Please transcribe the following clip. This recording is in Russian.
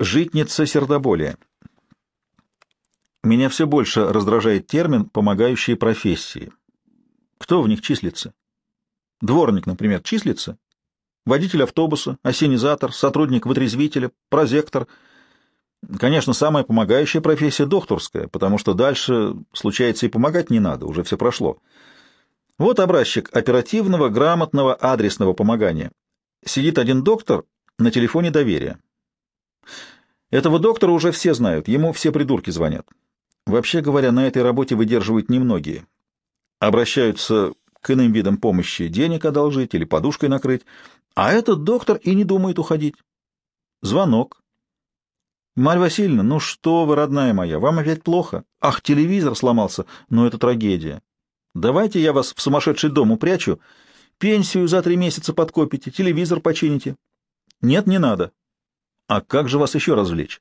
Житница сердоболия. Меня все больше раздражает термин «помогающие профессии». Кто в них числится? Дворник, например, числится? Водитель автобуса, осенизатор, сотрудник вытрезвителя, прозектор. Конечно, самая помогающая профессия — докторская, потому что дальше, случается, и помогать не надо, уже все прошло. Вот образчик оперативного, грамотного, адресного помогания. Сидит один доктор на телефоне доверия. Этого доктора уже все знают, ему все придурки звонят. Вообще говоря, на этой работе выдерживают немногие. Обращаются к иным видам помощи денег одолжить или подушкой накрыть, а этот доктор и не думает уходить. Звонок. «Марья Васильевна, ну что вы, родная моя, вам опять плохо? Ах, телевизор сломался, но это трагедия. Давайте я вас в сумасшедший дом упрячу, пенсию за три месяца подкопите, телевизор почините». «Нет, не надо. А как же вас еще развлечь?